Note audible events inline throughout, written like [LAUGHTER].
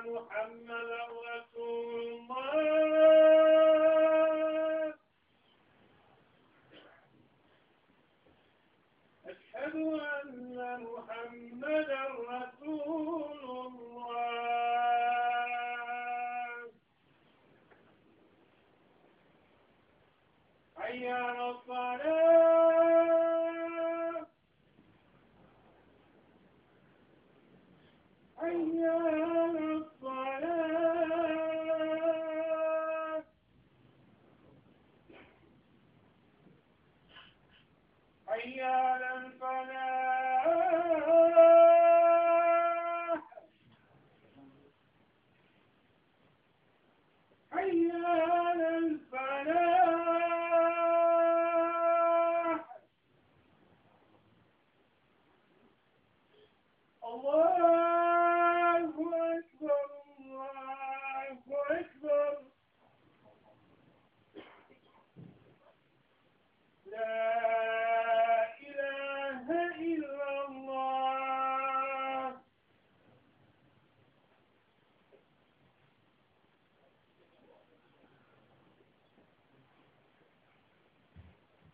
محمدا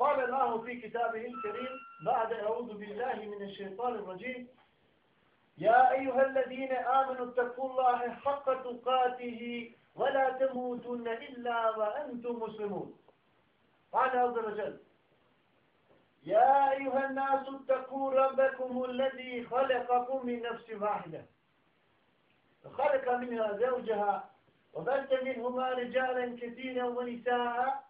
قال الله في كتابه الكريم بعد أعوذ بالله من الشيطان الرجيم. يا أيها الذين آمنوا اتقوا الله حق تقاته ولا تموتن إلا وأنتم مسلمون. قال عز وجل يا أيها الناس اتقوا ربكم الذي خلقكم من نفس واحدة. وخلق منها زوجها وبث منهما رجالا كثيرا ونساء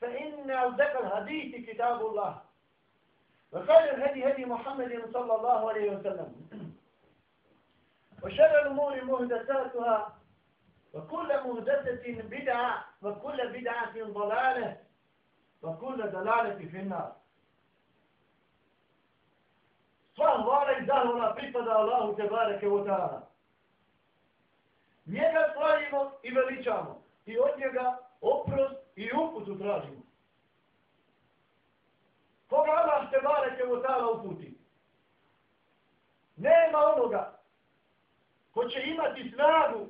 فإن أصدق الحديث كتاب الله. وخير الهدي هدي محمد صلى الله عليه وسلم. وشر الأمور مهدساتها وكل مهدسة بدعة وكل بدعة ضلالة وكل ضلالة في النار. Sva hvala i zahvala bareke wa ta'ala. Njega slavimo i veličamo i od njega oprost i uputu tražimo. Koga Allah te bareke mu ta'ala uputi? Nema onoga ko će imati snagu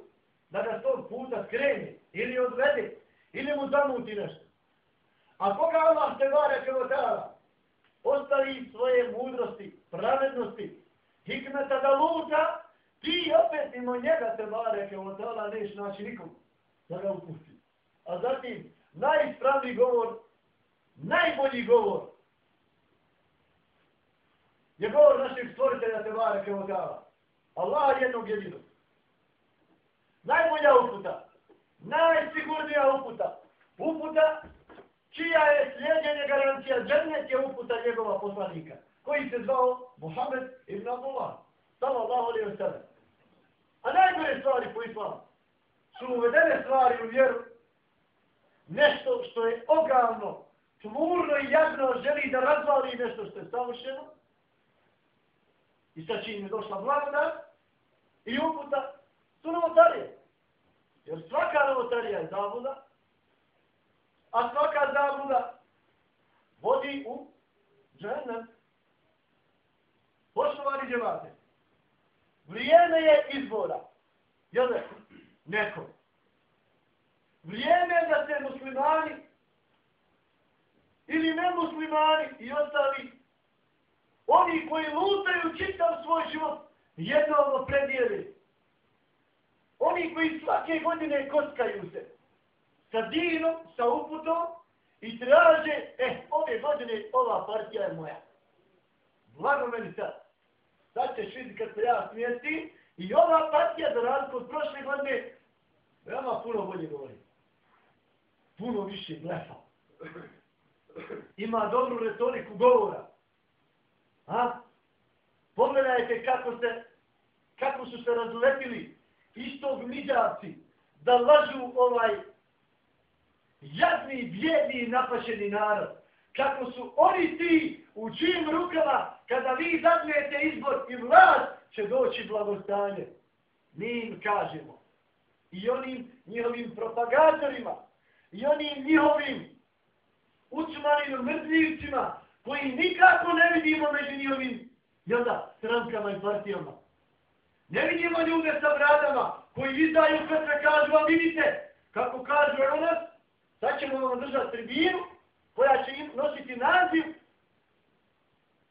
da ga s tog puta skrene ili odvede ili mu zamuti nešto. A koga Allah te bareke mu ta'ala ostavi svoje mudrosti, pravednosti, hikmeta da luta, ti opet mimo njega te bareke mu ta'ala neš naći nikom da ga upusti. A zatim, najispravniji govor, najbolji govor, je govor našeg stvoritelja te bareke. Allah jednog jedinog. Najbolja uputa, najsigurnija uputa, uputa čija je slijedjenje garancija džennet je uputa njegova poslanika, koji se zvao Muhammed ibn Abdullah, sallallahu alaihi wa sallam. A najgore stvari po islamu su uvedene stvari u vjeru, nešto što je ogavno, tmurno i jadno želi da razvali nešto što je savršeno, i sa čim je došla blagodat i uputa, su novotarije. Jer svaka novotarija je zabuda, a svaka zabuda vodi u džennet. Poštovani džemate, vrijeme je izbora. Jel Neko. Vrijeme je da se muslimani ili nemuslimani i ostali oni koji lutaju čitav svoj život jednom predijeli. Oni koji svake godine kockaju se. sa dinom, sa uputom i traže, eh, ove godine ova partija je moja. Blago meni sad. Sad ćeš vidjeti kad se ja smijesti i ova partija za razliku od prošle godine veoma puno bolje govori. Puno više blefa. Ima dobru retoriku govora. A? Pogledajte kako se kako su se razlepili istog niđavci da lažu ovaj jadni, bjedni i napašeni narod. Kako su oni ti u čijim rukama kada vi zadnijete izbor i vlast će doći blagostanje. Mi im kažemo i onim njihovim propagatorima i onim njihovim učmanim mrzljivcima koji nikako ne vidimo među njihovim jel da, strankama i partijama. Ne vidimo ljude sa bradama koji izdaju kad se kažu, a vidite kako kažu evo nas, sad ćemo vam držati tribinu koja će im nositi naziv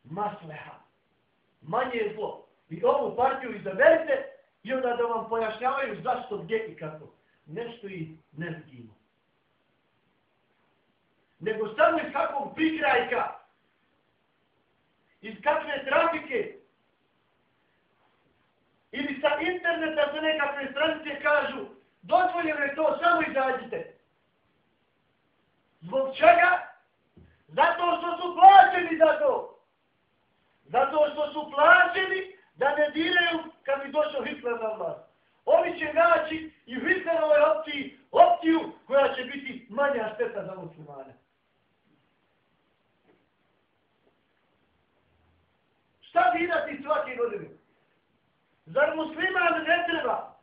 Masleha. Manje je zlo. I ovu partiju izaberite i onda da vam pojašnjavaju zašto, gdje i kako. Nešto i ne vidimo. Nego samo iz kakvog prikrajka, iz kakve trafike, ili sa interneta za nekakve stranice kažu dozvoljeno je to, samo izađite. Zbog čega? Zato što su plaćeni za to. Zato što su plaćeni da ne diraju kad bi došao Hitler na vlast. Oni će naći i u Hitlerovoj opciji opciju koja će biti manja šteta za muslimane. Šta vidati svake godine? Zar musliman ne treba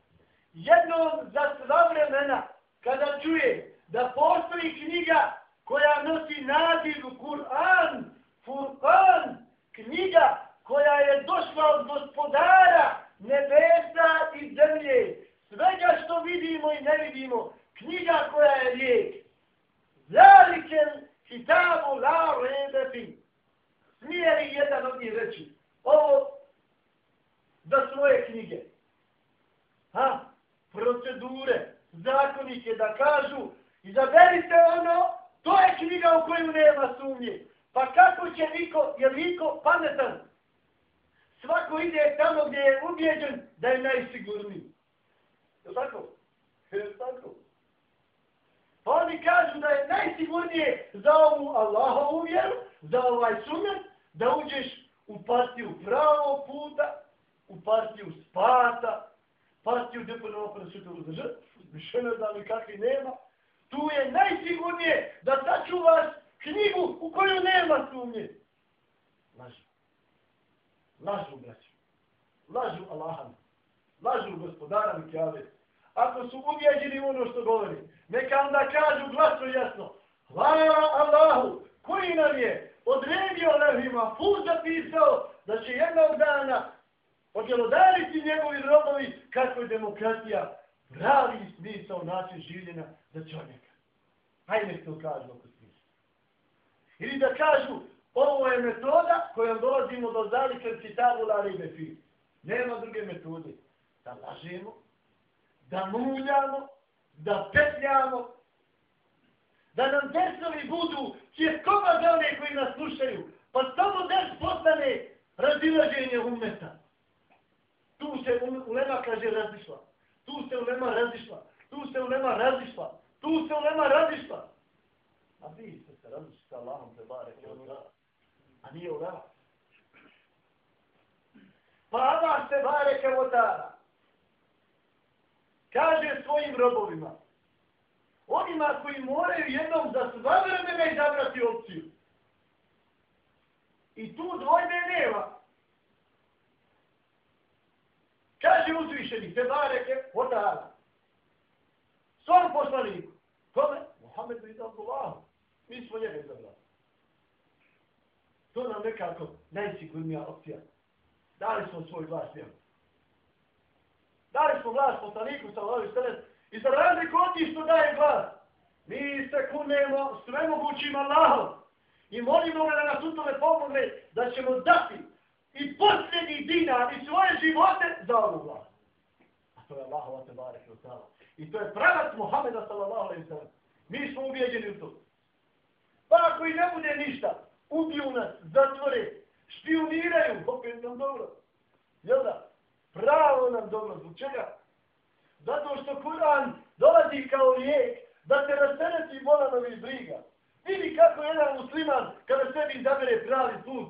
jednom za sva vremena kada čuje da postoji knjiga koja nosi naziv Kur'an, Furqan, knjiga koja je došla od gospodara nebesa i zemlje, svega što vidimo i ne vidimo, knjiga koja je lijek. Zalikem kitabu la rebefi. Smije li jedan od njih reći? Ovo za svoje knjige. Ha? Procedure, zakonike da kažu, izaberite ono, to je knjiga u koju nema sumnje. Pa kako će niko, jer niko pametan? Svako ide tamo gdje je ubjeđen da je najsigurniji. Je tako? Je tako? Pa oni kažu da je najsigurnije za ovu Allahovu vjeru, za ovaj sunet, da uđeš u partiju pravog puta, u partiju spasa, partiju gdje po novo presvjetu uzdržati, više ne znam kakvi nema, tu je najsigurnije da sačuvaš knjigu u koju nema sumnje. Lažu. Lažu, braću. Lažu Allahan. Lažu gospodara mi kjave. Ako su uvjeđeni ono što govori, neka onda kažu glasno jasno. Hvala Allahu, koji nam je odredio levima, zapisao da će jednog dana odjelodariti njegovi robovi kako je demokratija pravi smisao način življenja za čovjeka. Hajde to kažu oko smisla. Ili da kažu, ovo je metoda kojom dolazimo do zalike citavu lari befi. Nema druge metode. Da lažemo, da muljamo, da petljamo, da nam dersovi budu čirkova za one koji nas slušaju, pa samo ders postane razilaženje umeta. Tu se ulema kaže razišla. Tu se ulema razišla. Tu se ulema razišla. Tu se ulema razišla. A vi ste se razišli sa Allahom te bare A nije ulema. Pa Allah se bare kevotara. Kaže svojim robovima. Onima koji moraju jednom za sva vremena izabrati opciju. I tu dvojne nema. Kaže uzvišeni, te bareke, otara. Svom poslaniku. Kome? Mohamed bin Abdullah. Mi smo njega izabrali. To nam nekako najsigurnija opcija. Dali smo svoj glas njemu. Dali smo glas poslaniku sa ovoj strane. I za razliku od što daje glas, mi se kunemo sve mogućim Allahom. I molimo ga da nas u tome pomogne da ćemo dati i posljednji dinar i svoje živote za ovu vlast. A to je Allahova te barek i. I to je pravac Muhammeda sallallahu alaihi sallam. Mi smo ubijeđeni u to. Pa ako i ne bude ništa, ubiju nas, zatvore, špioniraju, opet nam dobro. Jel da? Pravo nam dobro. Zbog čega? Zato što Kur'an dolazi kao lijek da se rastereti bolanovi briga. Vidi kako jedan musliman kada sebi izabere pravi put.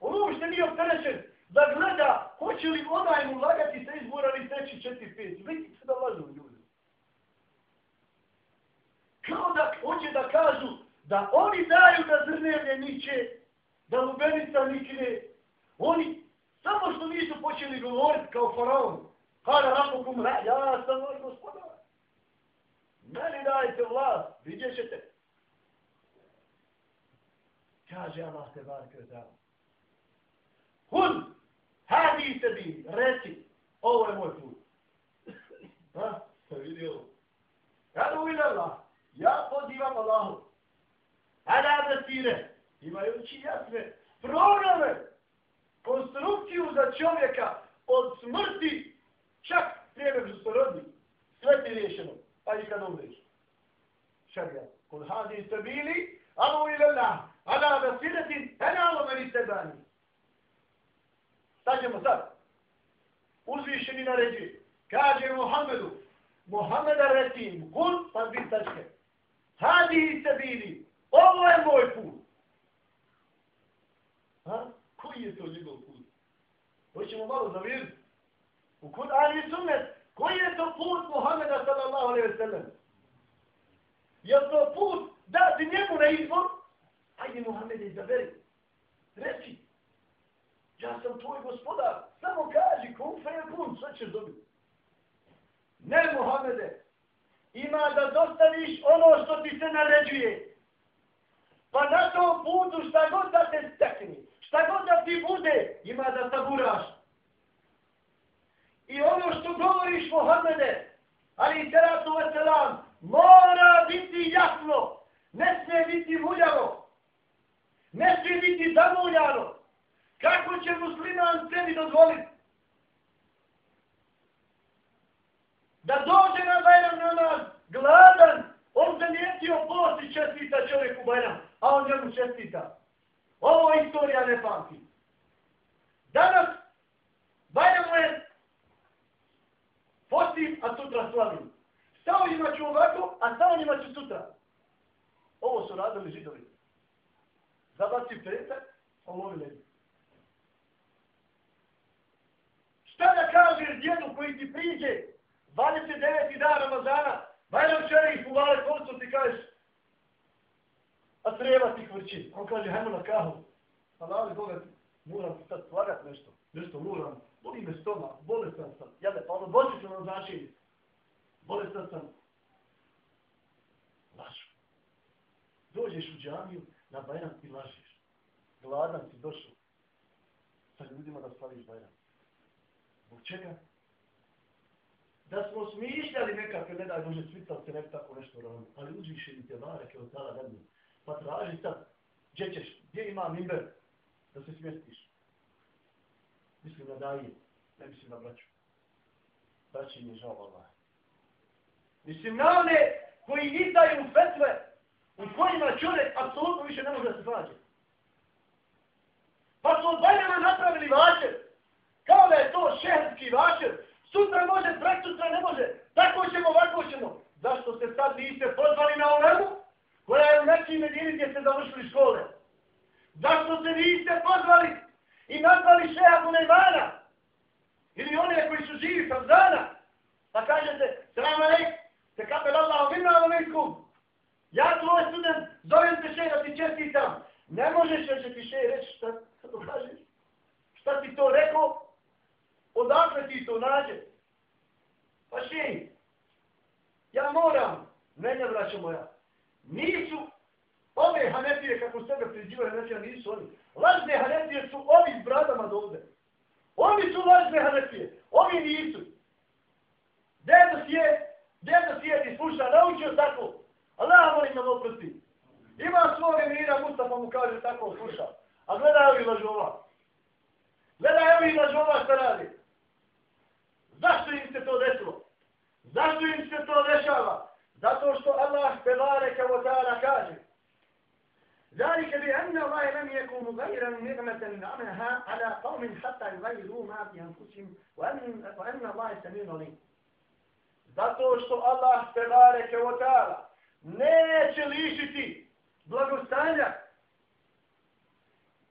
On uopšte nije opterećen da gleda hoće li onaj mu lagati sa izbora ili treći, četiri, pet. Vidi se da lažu ljudi. Kao da hoće da kažu da oni daju da zrnevne niče, da lubenica nikne. Oni, samo što nisu počeli govoriti kao faraon, kada rapokum, ja sam vaš gospodar. Meni dajte vlast, vidjet ćete. Kaže Allah te barke za. Hun, hadi se bi, reci, ovo je moj put. Ha, se vidi ovo. Kada uvijek Allah, ja pozivam Allahu. Hada da sire, imajući jasne programe, konstrukciju za čovjeka od smrti, čak prije nego što se rodi, sve ti riješeno, pa i kad umreš. Šarja, kod hadi se bili, alo ila Allah, ala basiretin, enalo meni tebani. Sad ćemo sad. Uzvišeni naređuje. Kaže Muhammedu, Muhammeda reci im, kul, pa bi tačke. Hadi se bili, ovo je moj put. Ha? Koji je to njegov put? Hoćemo malo zavjeriti. U Kur'an i sunnet, koji je to put Muhammeda sallallahu alaihi wa sallam? Je to put dati njemu na izbor? Ti Muhammed izaberi. Reci. Ja sam tvoj gospodar. Samo kaži kun fe je kun, sve ćeš dobiti. Ne Muhammede. Ima da dostaviš ono što ti se naređuje. Pa na tom putu šta god da te stekni, šta god da ti bude, ima da saburaš. I ono što govoriš Muhammede, ali i teratu veselam, mora biti jasno, ne smije biti muljavo, ne smije biti zamuljano. Kako će musliman sebi dozvoliti? Da dođe na Bajram namaz gladan, on se post i čestita čovjeku Bajram, a on njemu čestita. Ovo istorija ne pamti. Danas Bajram je postim, a sutra slavim. Sa ima ću ovako, a sa ima ću sutra. Ovo su radili židovi. Zabaci petak, pa omovi leđu. Šta da kažeš djedu koji ti priđe 29. dan Ramazana, Bajram čeri ih uvale koncu, ti kažeš, a treba ti kvrći. On kaže, hajmo na kahu. Pa da li Boga, moram sad stvarat nešto, nešto moram, boli me stoma, bolestan sam. Ja da, pa ono doći ću na značenje. Bolestan sam. Lažu. Dođeš u džamiju, na Bajram ti lažiš. Gladan si došao. Sa ljudima da slaviš Bajram. Zbog čega? Da smo smišljali nekakve, ne daj Bože, svital se nek tako nešto rano. Ali uzviše i te bareke od da dan. Pa traži sad, gdje ćeš, gdje ima mimber, da se smjestiš. Mislim na daje, ne mislim na braću. Braći mi je žao Allah. Mislim na one koji izdaju fetve u kojima čovjek apsolutno više ne može da se svađe. Pa su od Bajrama napravili vašer. Kao da je to šehrski vašer. Sutra može, prek sutra ne može. Tako ćemo, ovako ćemo. Zašto se sad niste pozvali na olemu? Koja je u nekim medini gdje ste završili škole. Zašto se niste pozvali i nazvali šeha Bunajmana? Ili one koji su živi sam dana? Pa kažete, sram alejk, se kapel Allah, minna alejkum. Ja tvoj ovaj student, zovem te šeha, ti čestitam. Ne možeš još ti šeha reći šta, šta to kažeš. Šta ti to rekao? Odakle ti to nađe? Pa šeha, ja moram, ne ne vraćam moja. Nisu ove hanefije, kako sebe priđivaju hanefija, nisu oni. Lažne hanefije su ovi s bradama dovde. Oni su lažne hanefije, ovi nisu. Dedo sjedi, je, dedo sjedi, je ti sluša, naučio tako. Allah molim nam oprosti. Ima svog emira, Mustafa mu kaže tako, sluša. A gledaj ovi lažova. Gledaj ovi lažova šta radi. Zašto im se to desilo? Zašto im se to dešava? Zato što Allah tebareke wa ta'ala kaže ذلك بأن الله لم يكن مغيرا نعمة نعمها على قوم حتى يغيروا ما في أنفسهم وأن, وأن الله سميع عليم Zato što Allah te bareke o ta'ala neće lišiti blagostanja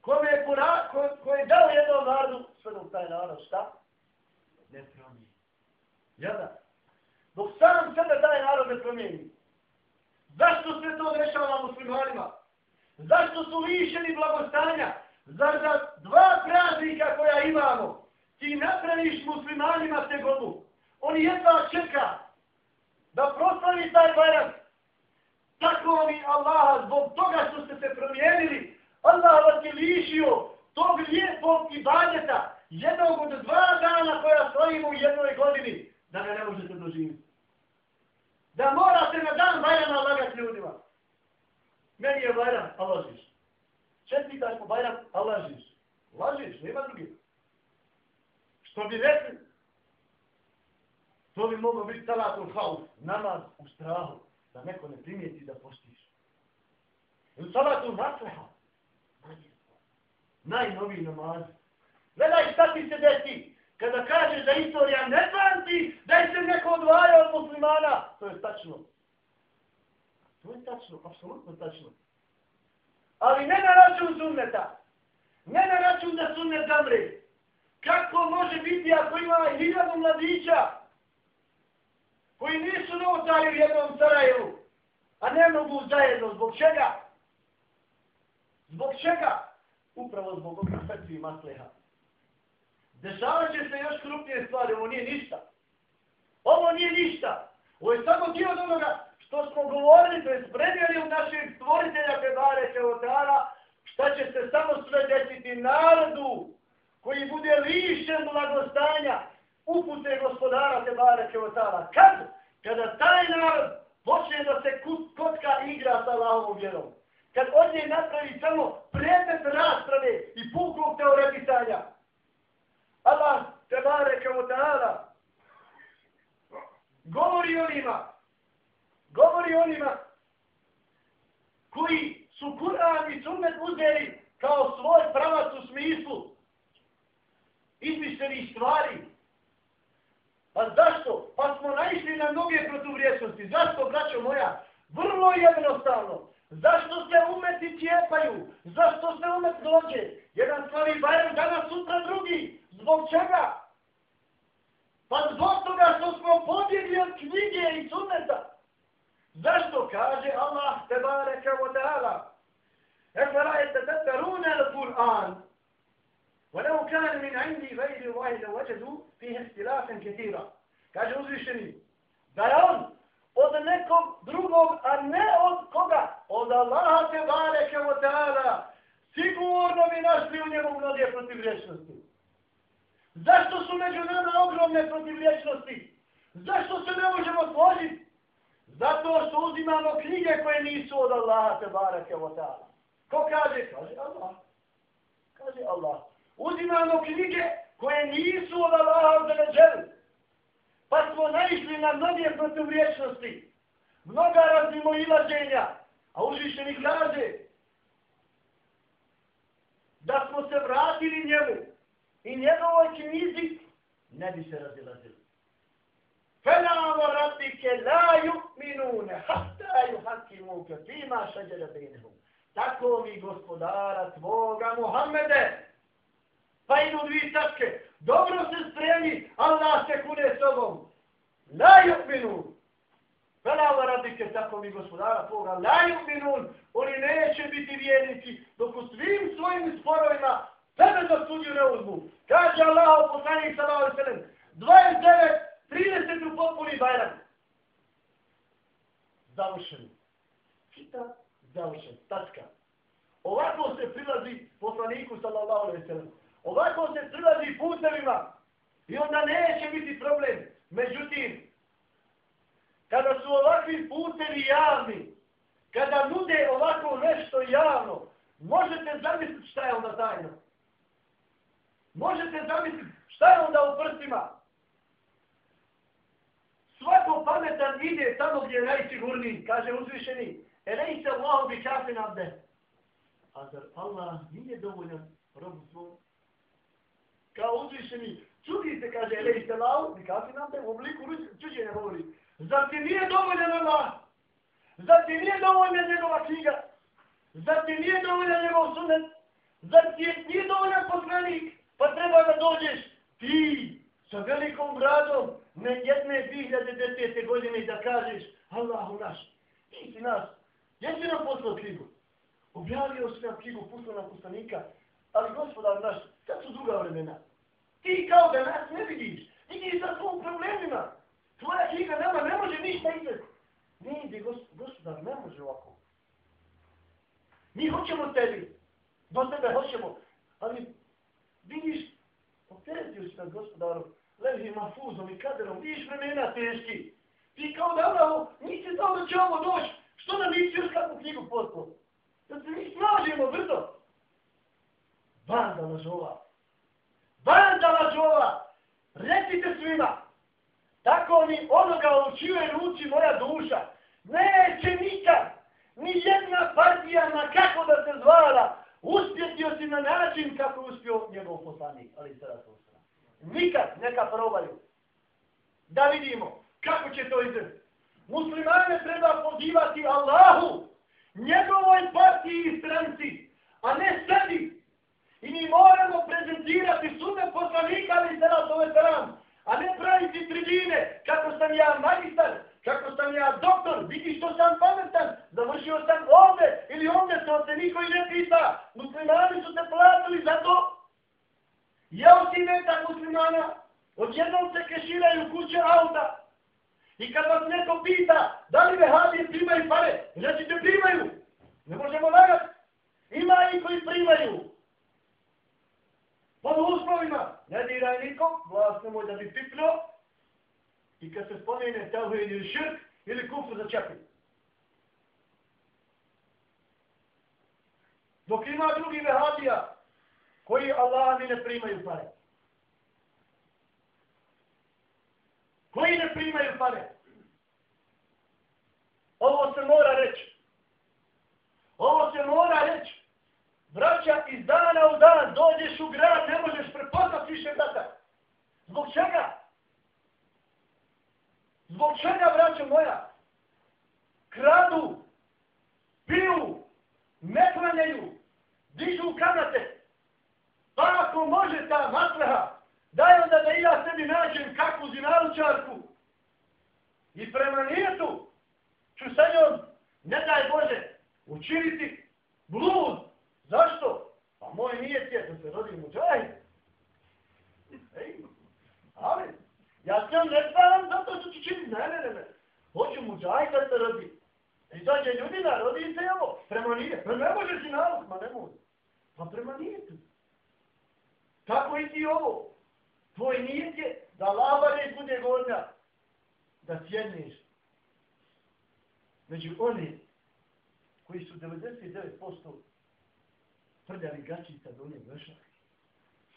kome je, pura, ko, ko je dao jednom narodu, sve dok taj narod šta? Ne promijeni. Jada? Dok sam sebe taj narod ne promijeni. Zašto se to dešava muslimanima? Zašto su lišeni blagostanja? Zar za dva praznika koja imamo ti napraviš muslimanima te godu? Oni jedva čeka da proslavi taj bajram. Tako mi Allaha, zbog toga što ste se promijenili, Allah vas je lišio tog lijepog ibadeta, jednog od dva dana koja stojimo u jednoj godini, da ga ne možete doživiti. Da morate na dan bajrama lagati ljudima. Meni je bajram, a lažiš. Čestitaš po bajram, a lažiš. Lažiš, nema drugi. Što bi rekli, to bi moglo biti salatul haus, namaz u strahu, da neko ne primijeti da postiš. U salatul nasleha, najnoviji namaz. Gledaj šta ti se desi, kada kažeš da istorija ne pamti, da je se neko odvajao od muslimana. To je tačno. To je tačno, apsolutno tačno. Ali ne na račun sunneta. Ne na račun da sunnet zamre. Kako može biti ako ima hiljadu mladića koji nisu novotari u jednom Sarajevu, a ne mogu zajedno. Zbog čega? Zbog čega? Upravo zbog ovih fetvi i masleha. Dešavat će se još krupnije stvari, ovo nije ništa. Ovo nije ništa. Ovo je samo dio od onoga što smo govorili, to je spremljali u našeg stvoritelja Pebare Teotara, šta će se samo sve desiti narodu koji bude lišen blagostanja upute gospodara Pebare Teotara. Kad? Kada taj narod počne da se kotka igra sa Allahovom vjerom. Kad od nje napravi samo predmet rasprave i pukog teoretisanja. Allah, Tebare ta'ala govori onima govori onima koji su Kur'an i Sunnet uzeli kao svoj pravac u smislu izmišljenih stvari. Pa zašto? Pa smo naišli na mnoge protuvrijesnosti. Zašto, braćo moja? Vrlo jednostavno. Zašto se umeti cijepaju? Zašto se umet dođe? Jedan slavi Bajram, danas sutra drugi. Zbog čega? Pa zbog toga što smo pobjegli od knjige i sunneta. Zašto kaže Allah tebareke wa ta'ala? te yetetebberune al-Qur'an. ولو كان من عندي غير الله لوجدوا فيه اختلافا كثيرا kaže uzvišeni da je on od nekog drugog a ne od koga od Allaha te bareke wa ta'ala sigurno bi našli u njemu mnoge protivrečnosti zašto su među nama ogromne protivrečnosti zašto se ne možemo složiti Zato što uzimamo knjige koje nisu od Allaha te barake wa ta'ala. Ko kaže? Kaže Allah. Kaže Allah. Uzimamo knjige koje nisu od Allaha za neđelu. Pa smo naišli na mnoge protivriječnosti. Mnoga razimo ilaženja. A užišeni kaže da smo se vratili njemu i njegovoj knjizi ne bi se razilazili. فلا وربك لا يؤمنون حتى يحكموك فيما شجر بينهم tako mi gospodara tvoga Muhammede pa idu dvije tačke dobro se spremi Allah se kune s tobom la yu'minu Fela wa rabike tako mi gospodara tvoga la yu'minun oni neće biti vjernici dok u svim svojim sporovima tebe za sudju ne uzmu kaže Allah u poslanih sallahu sallam 29 30 u potpuni bajrak. Završen. Čita, završen. Tačka. Ovako se prilazi poslaniku sallallahu alaihi sallam. Ovako se prilazi putevima. I onda neće biti problem. Međutim, kada su ovakvi putevi javni, kada nude ovako nešto javno, možete zamisliti šta je onda tajno. Možete zamisliti šta je onda u prstima svako pametan ide tamo gdje je najsigurniji, kaže uzvišeni, elej se Allahu bi kafin abde. A zar Allah nije dovoljan robu svom? Kao uzvišeni, čudi se, kaže, elej se Allahu bi nam te u obliku čuđenja govori. Zar ti nije dovoljan Allah? Zar ti nije dovoljna njegova knjiga? Zar ti nije dovoljan njegov sunet? Zar ti nije dovoljan poslanik? Pa treba da dođeš ti sa velikom bradom ne jedne 2010. godine da kažeš Allahu naš, ti si nas, jesi nam poslao knjigu? Objavio si nam knjigu, poslao nam poslanika, ali gospodar naš, sad su druga vremena. Ti kao da nas ne vidiš, idi sa svom problemima. Tvoja knjiga nama ne može ništa izvesti. Ne ide, gospodar, ne može ovako. Mi hoćemo tebi, do tebe hoćemo, ali vidiš, opteretio si nas gospodarom, leži mafuzom i kaderom, vidiš vremena teški. Ti kao da ono, nisi znao da će ovo doći, što nam nisi još kakvu knjigu poslao? Da se mi snažimo brzo. Banda lažova. Banda lažova. Recite svima. Tako mi onoga u čijoj ruci moja duša. Neće nikad. Ni jedna partija na kako da se zvala. Uspjetio si na način kako uspio njegov poslanik. Ali sada to sada. Nikad neka probaju. Da vidimo kako će to izgledati. Muslimane treba pozivati Allahu, njegovoj partiji i stranci, a ne sebi. I mi moramo prezentirati sunet poslanika ali se nas ove veteran, a ne praviti tribine kako sam ja magistar, kako sam ja doktor, vidi što sam pametan, završio sam ovde ili ovde, to se niko i ne pita. Muslimani su te platili za to. Ja si metak muslimana, odjednom se keširaju kuće auta. I kad vas neko pita, da li vehabije primaju pare, recite primaju. Ne možemo lagati. Ima i koji primaju. Pod uslovima, ne diraj nikom, vlast nemoj da bi pipno. I kad se spomene tevhid ili širk, ili kufru za. Dok ima drugi vehabija, koji Allah mi ne primaju pare. Koji ne primaju pare. Ovo se mora reći. Ovo se mora reći. Braća, iz dana u dan dođeš u grad, ne možeš prepoznat više brata. Zbog čega? Zbog čega, braćo moja? Kradu, piju, ne klanjaju, dižu kamate. Pa ako može ta matleha, daj onda da i ja sebi nađem kakvu zinaručarku. I prema nijetu ću sa njom, ne daj Bože, učiniti blud. Zašto? Pa moj nijet je da se rodim u džaj. Ej, ali, ja se ne znam zato što ću činiti. Ne, ne, ne, ne. Hoću mu džaj da se rodi. I dođe ljudina, rodi se ovo. Prema nije. Pa ne možeš i nalog, ma ne može. Pa prema nijetu. Tako i ti ovo. Tvoj nijet je da lava ne bude gornja. Da sjedneš. Među oni koji su 99% prljavi gačica do njeg vršak.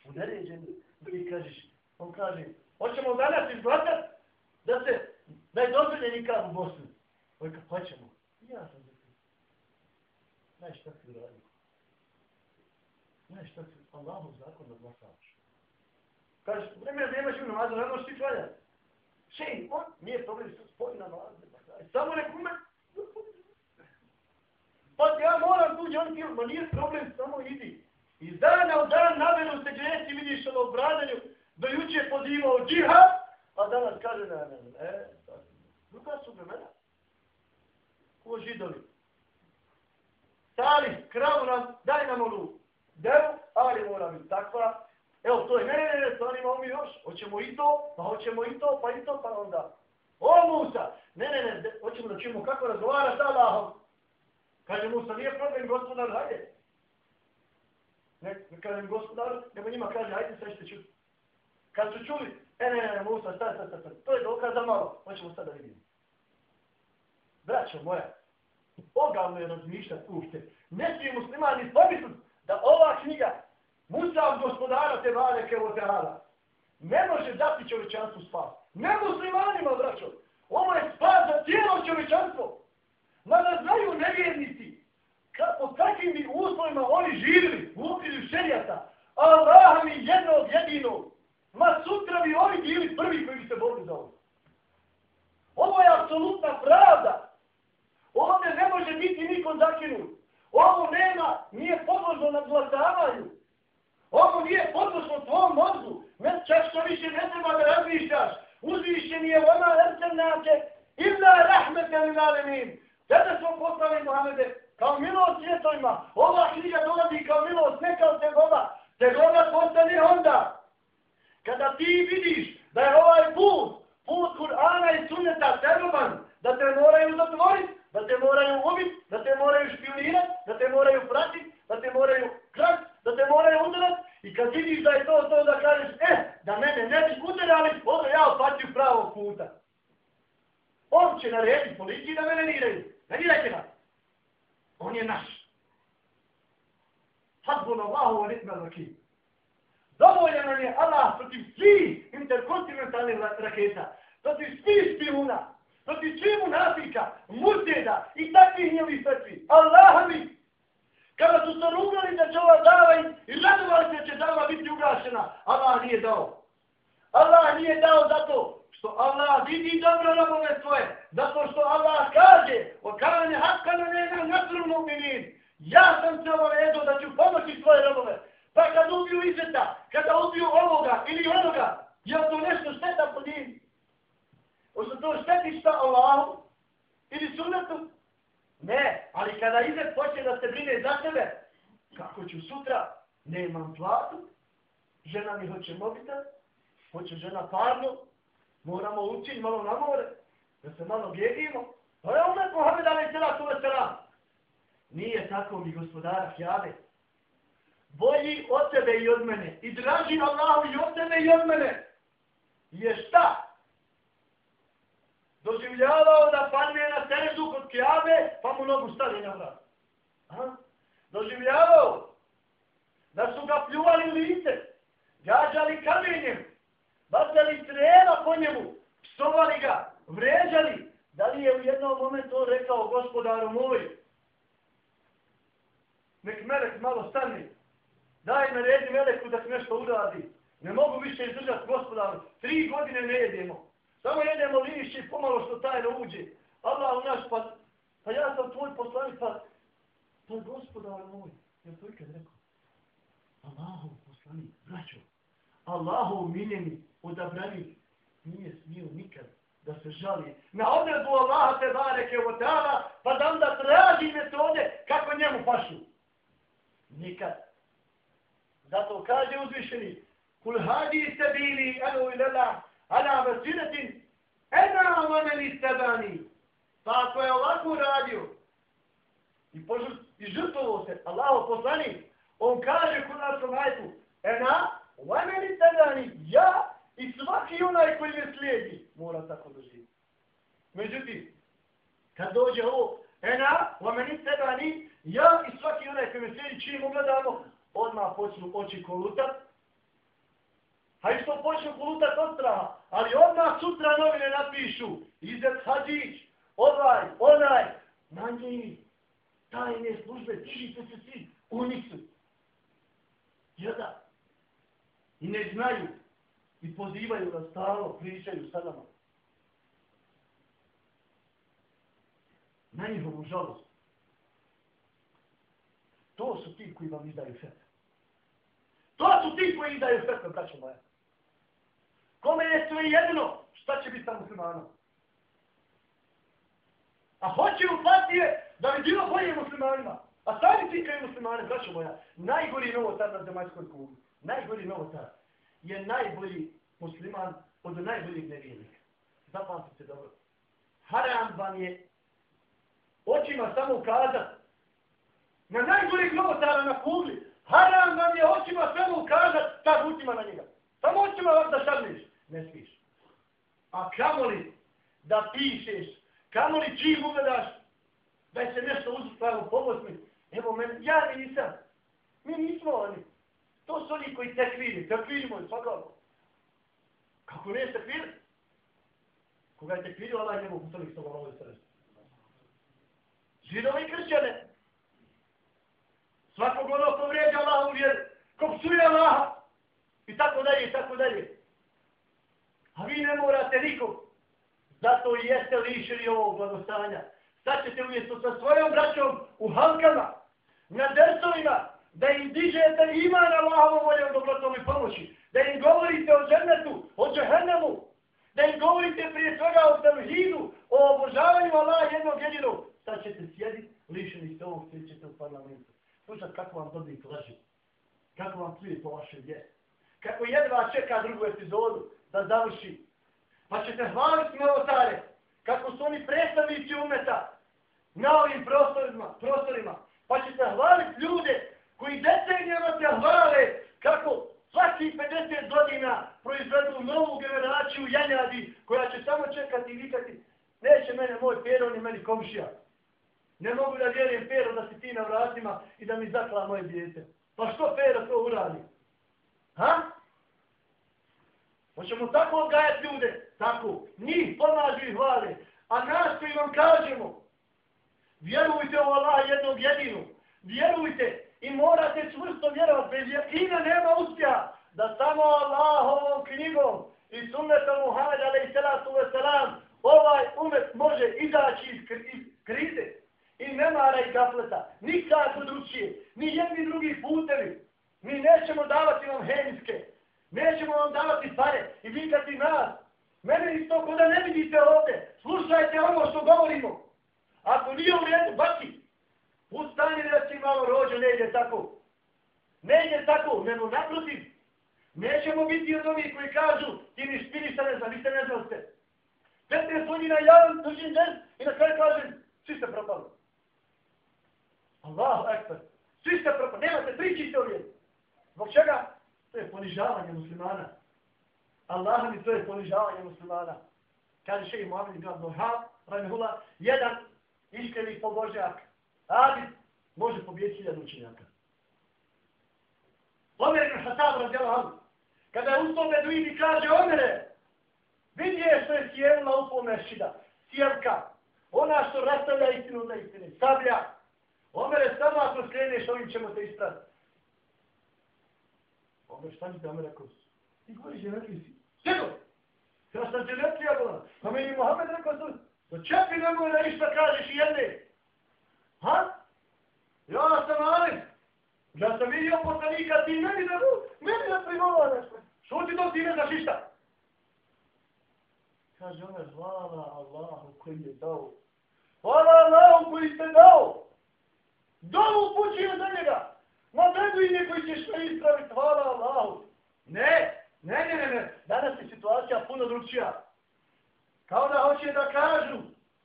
U neređenu, ti kažeš, on kaže, hoćemo danas izgladat da se, da je dozvoljen nikad u Bosnu. Oj, kako hoćemo? Ja sam za ti. Znaš šta si uradio? Znaš šta si, Allahom zakon odglasavaš. Kažeš, vreme da nemaš u namazu, ne možeš ti kvaljati. Šej, on nije problem što namaz, namazu. Samo nek umet, Pa ja moram on ti, ma nije problem, samo idi. Iz dana u dan naberu se gresi, vidiš ono obradanju, do juče podivao džihad, a danas kaže, ne, ne, ne, e, druga su vremena. Ko židovi. Stali, kravu nam, daj nam onu devu, ali mora biti takva, Evo, to je, ne, ne, ne, to imamo mi još. Hoćemo i to, pa hoćemo i to, pa i to, pa onda. O, Musa! Ne, ne, ne, hoćemo da čujemo kako razgovara sa Allahom. Kaže Musa, nije problem, gospodar, hajde. Ne, ne kažem gospodar, nego njima kaže, hajde, sve ćete čuti. Kad su čuli, e, ne, ne, ne, Musa, staj, staj, staj, to je dokaz za malo, hoćemo sad da vidimo. Braćo moja, ogavno je razmišljati ušte. Ne smije muslimani pomisliti da ova knjiga Musa od gospodara te vale ke o teala. Ne može dati čovečanstvu spas. Ne muslimanima, braćo. Ovo je spas za cijelo čovečanstvo. Mada znaju nevjernici kako kakvim bi uslovima oni živili u okrilju šerijata. Allah mi jednog jedinog. Ma sutra bi oni bili prvi koji bi se borili za ovo. Ovo je apsolutna pravda. Ovdje ne može biti niko zakinut. Ovo nema, nije podložno na glasavanju. Ovo nije podložno tvom mozgu. Ne, čak što više ne treba da razmišljaš. Uzvišen je ona ercenake illa rahmetan alamin nalemin. Smo poslali Muhammede kao milost svjetovima. Ova knjiga dolazi kao milost, ne kao tegoba. Tegoba postane onda. Kada ti vidiš da je ovaj put, put Kur'ana i sunneta tegoban, da te moraju zatvoriti, da te moraju ubiti, da te moraju špionirati, da te moraju pratiti, da te moraju krati, da te moraju udarati. I kad vidiš da je to to da kažeš, eh, da mene ne bi udarali, onda ja opatiju pravog puta. On će narediti policiji da mene niraju. Ne dirajte ga. On je naš. Hadbun Allahu wa ritma rakib. Dovoljan nam je Allah protiv svih interkontinentalnih raketa, protiv svih špijuna, protiv svih munafika, murteda i takvih njevi srci. Allah mi, kada su se rugali da će ova dava i radovali se da će dava biti ugašena, Allah nije dao. Allah nije dao zato što Allah vidi dobro robove svoje, zato što Allah kaže, o kane hakkana nema nasru mu'minin, ja sam se obavezao da ću pomoći svoje robove. Pa kad ubiju Izeta, kada ubiju ovoga ili onoga, je to nešto šteta po njim? Ošto to šteti šta Allahu? Ili sunnetu? Ne, ali kada Izet počne da se brine za sebe, kako ću sutra, nemam platu, žena mi hoće mobitel, hoće žena parno, moramo učiti malo na more, da se malo bjegimo. To je umet Mohamed Ali Sela Tule Nije tako mi gospodara Hjave. Bolji od tebe i od mene. I draži Allahu i od tebe i od mene. Je šta? Doživljavao da padne na terezu kod Hjave, pa mu nogu stali na vrat. Doživljavao da su ga pljuvali u lice, gađali kamenjem, bacali strela po njemu, psovali ga, vređali. Da li je u jednom momentu on rekao, gospodaru moj, nek melek malo stani, daj me redi meleku da se nešto uradi. Ne mogu više izdržati gospodaru, tri godine ne jedemo. Samo jedemo lišće i pomalo što tajno uđe. Allah u naš, pa, pa ja sam tvoj poslanik, pa, pa gospodaru moj, ja to ikad rekao. Allahov poslanik, braćo, Allahov miljeni, odabrani, nije smio nikad da se žali na odredbu Allaha te bareke u ta'ala, pa da onda traži metode kako njemu pašu. Nikad. Zato kaže uzvišeni, kul hadi se bili anu ilala ala vasinetin, ena vameni sebani. Pa ako je ovako radio, i, požut, i žrtvovo se, Allah poslani, on kaže kod nas u majtu, ena vameni sebani, ja I svaki onaj koji ne slijedi mora tako da živi. Međutim, kad dođe ovo, ena, u meni ja i svaki onaj koji me slijedi, čim ugledamo, odmah počnu oči kolutat. A isto počnu kolutat od straha, ali odmah sutra novine napišu, izet hađić, ovaj, onaj, na njih, tajne službe, dižite se svi, oni su. Jada. I ne znaju, i pozivaju da stalo pričaju sa nama. Na njihovu žalost. To su ti koji vam izdaju fetve. To su ti koji izdaju fetve, braćo moja. Kome je sve jedno, šta će biti sa muslimanom? A hoće u patije da bi bilo bolje muslimanima. A sami ti kaj muslimane, braćo moja, najgori novotar na zemaljskoj kugli. Najgori novotar je najbolji musliman od najboljih nevijenika. Zapamtite dobro. Haram vam je očima samo ukazat na najboljih novotara na kugli. Haram vam je očima samo ukazat ta utima na njega. Samo očima vam da šadniš. Ne smiješ. A kamoli da pišeš, kamoli čim ugledaš da se nešto uzpravo pobosni. Evo meni, ja nisam. Mi nismo oni. To su oni koji tekviri, tekviri moj, svakako. Pa Kako ne tekviri? Koga je te vidio Allah njegov poslanik sa Allahom i sredstvom. Židovi i kršćane. Svakog ono ko vrijeđa Allahom vjeru, ko psuje Allaha. I tako dalje, i tako dalje. A vi ne morate nikom. Zato i jeste lišili ovog blagostanja. Sad ćete umjesto sa svojom braćom u halkama, na dersovima, da im dižete iman Allahovom voljom dobrotom i pomoći. Da im govorite o džennetu, o džehennemu. Da im govorite prije svega o tevhidu, o obožavanju Allaha jednog jedinog. Sad ćete sjediti, lišeni ste ovog, sjećete u parlamentu. Slušat kako vam dobri laži. Kako vam plije po vašoj vjeri, Kako jedva čeka drugu epizodu da završi. Pa ćete hvaliti novotare. Kako su oni predstavnici umeta na ovim prostorima. prostorima. Pa ćete hvaliti ljude koji decenijama se hvale kako svaki 50 godina proizvedu novu generaciju janjadi koja će samo čekati i vikati neće mene moj pero ni meni komšija. Ne mogu da vjerujem pero da si ti na vratima i da mi zakla moje djete. Pa što pero to uradi? Ha? Hoćemo tako odgajati ljude? Tako. Njih pomažu i hvale. A nas koji vam kažemo, vjerujte u Allah jednog jedinu. Vjerujte i morate čvrsto vjerovati. Bez jakina nema uspjeha da samo Allahovom knjigom i sunnetom Muhammed alaih salatu wasalam ovaj umet može izaći iz krize i nemara i kapleta. Nikako drugčije. Ni jedni drugi putevi. Mi nećemo davati vam hemijske. Nećemo vam davati pare i vikati nas. Mene isto ko da ne vidite ovdje. Slušajte ono što govorimo. Ako nije u redu, baki. Ustani da si malo rođo, ne ide tako. Ne ide tako, nego naprotiv. Nećemo biti od ovih koji kažu, ti ni špini ne znam, vi ste ne ste. 15 godina javan, držim den i na kraju kažem, svi ste propali. Allahu ekber. Svi ste propali, nemate priči čiste ovdje. Zbog čega? To je ponižavanje muslimana. Allah mi to je ponižavanje muslimana. Kaže še i Muhammed ibn Abdul Hab, Rahimullah, jedan iskreni pobožnjak, Abid, može pobijeti hiljadu učenjaka. Omer ibn Hatab, radijala Abu, kada je ustao Beduin i kaže, Omere, vidi je što je sjelila u pomešida, sjelka, ona što rastavlja istinu za istine, sablja. Omere, samo ako skreneš, ovim ćemo te ispraviti. Omer, šta mi da Omer rekao? Ti govoriš pa je rekli si. Sjedo! Ja sam dželetlija bila. Pa meni Mohamed rekao, da čepi nemoj da išta kažeš jedne. Ha? Ja sam Alim. Ja sam vidio poslanika, ti meni da ru, meni da prigovaraš. nešto. Što ti to ti ne znaš išta? Kaže ona hvala Allahu koji je dao. Hvala Allahu koji ste dao. Dovu upućuje za njega. Ma beduine koji ćeš me ispraviti, hvala Allahu. Ne, ne, ne, ne, ne. Danas je situacija puno drugčija. Kao da hoće da kažu,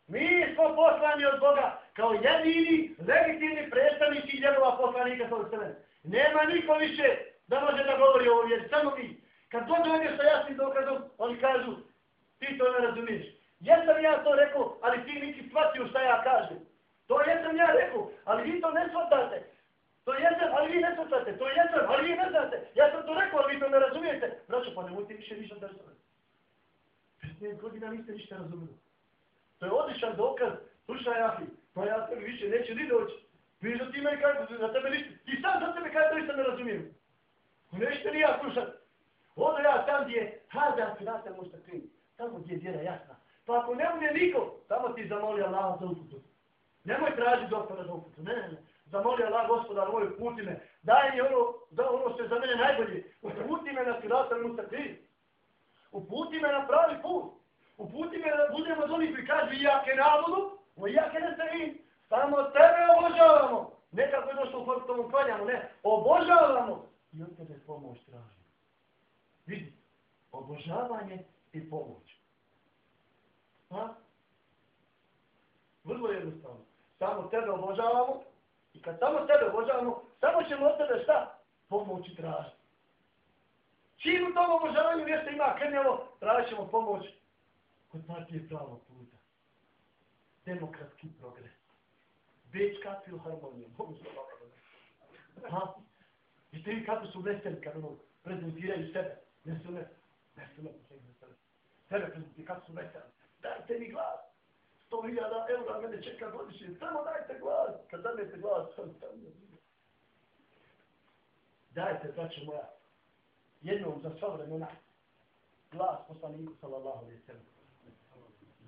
mi smo poslani od Boga kao jedini legitimni predstavnici njegova poslanika sa sve. Nema niko više da može da govori ovo, jer samo mi. Kad god dođe sa jasnim dokazom, oni kažu, ti to ne razumiješ. Jesam ja to rekao, ali ti nisi shvatio šta ja kažem. To jesam ja rekao, ali vi to ne shvatate. To jesam, ali vi ne shvatate. To jesam, ali vi ne znate. Ja sam to rekao, ali vi to ne razumijete. Braćo, pa nemojte više ništa da razumijete. 15 godina niste ništa razumili. To je odličan dokaz. Slušaj, ja pa ja sam više neću ni doći. Viš da ti meni kako, za tebe ništa. Ti sam za tebe kažeš da ništa ne razumijem. Nećete ni ja slušat. Onda ja tam gdje, hada se vrata možda krim. Tamo gdje je vjera jasna. Pa ako ne bude niko, tamo ti zamoli Allah za uputu. Nemoj tražiti doktora za uputu. Ne, ne, ne zamoli Allah gospodar moj, uputi me, daj mi ono, da ono što je za mene najbolje, uputi me na siratan mustakir, uputi me na pravi put, uputi me da budemo od onih koji kažu ja ke navodu, o ja ke samo tebe obožavamo, ne kako je došlo u fortovom klanjamo, ne, obožavamo i od tebe pomoć tražimo. Vidi, obožavanje i pomoć. Ha? Vrlo jednostavno. Samo tebe obožavamo, I kad samo tebe obožavamo, samo ćemo od tebe šta? Pomoći tražiti. Čim u tom obožavanju mjesta ima krnjavo, tražit ćemo pomoć kod partije pravog puta. Demokratski progres. Bečka filharmonija. Mogu se Ha? I te kako su veseli kad ono prezentiraju sebe. Ne su ne. Ne su ne. Sebe prezentiraju kako su veseli. Da, hiljada eura, mene čeka godišnje, samo dajte glas, kad danete glas, sam tam. Dajte, braće moja, jednom za sva vremena, glas poslaniku, sallallahu alaihi sallam.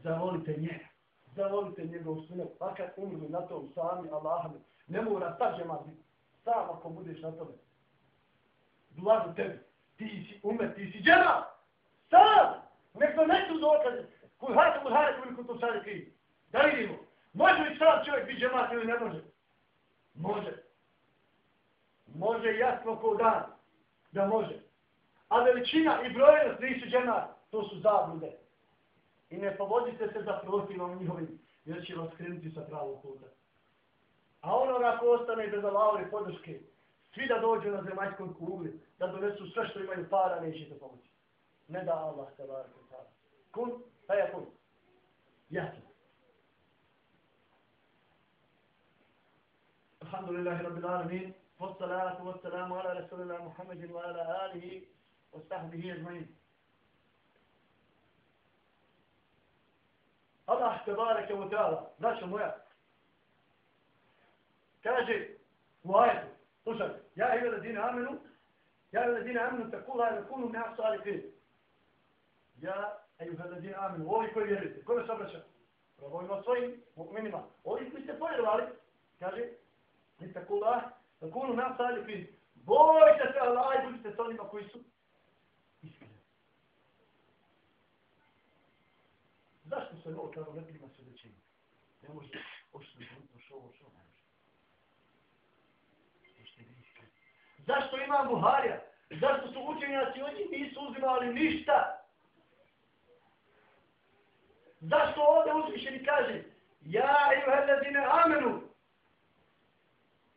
Zavolite njega, zavolite njegov sunet, pa kad umru na tom sami, Allahom, ne mora sad žema biti, sam ako budeš na tome. Blago tebi, ti si umet, ti si džema, sam, nek to neću dokaze, koji hajte mu hajte koliko to sad je krivi. Da vidimo, može li sam čovjek biti džemat ili ne može? Može. Može jasno ko dan, da može. A veličina i brojnost nisu džemat, to su zablude. I ne povodite se za protivom njihovim, jer će vas krenuti sa pravog puta. A ono ako ostane bez Allahove podrške, svi da dođu na zemaljskoj kugli, da donesu sve što imaju para, nećete pomoći. Ne da Allah se vara kod. Kun, taj je kun. Jasno. Alhamdulillahi rabbil alamin. Wassalatu wassalamu ala rasulillahi Muhammedin wa ala alihi wa sahbihi ajma'in. Allah tebareke u teala, braćo moja, kaže u ajetu, slušaj, ja i ladine amenu, ja i ladine amenu takula i kunu me asali fin. Ja i ladine amenu, ovi koji vjerujete, kome se obraća? Probojimo svojim mu'minima. Ovi koji ste povjerovali, kaže, i takula, lakunu me asali fin. Bojte se Allah i budite s onima koji su iskreni. Zašto se ovo kao ne prima svjedočenje? Ne može, ošto ne što ovo, što ne može. Zašto ima Buharija? Zašto su učenjaci od njih nisu uzimali ništa? Zašto ovdje uzvišeni kaže Ja i uheladine amenu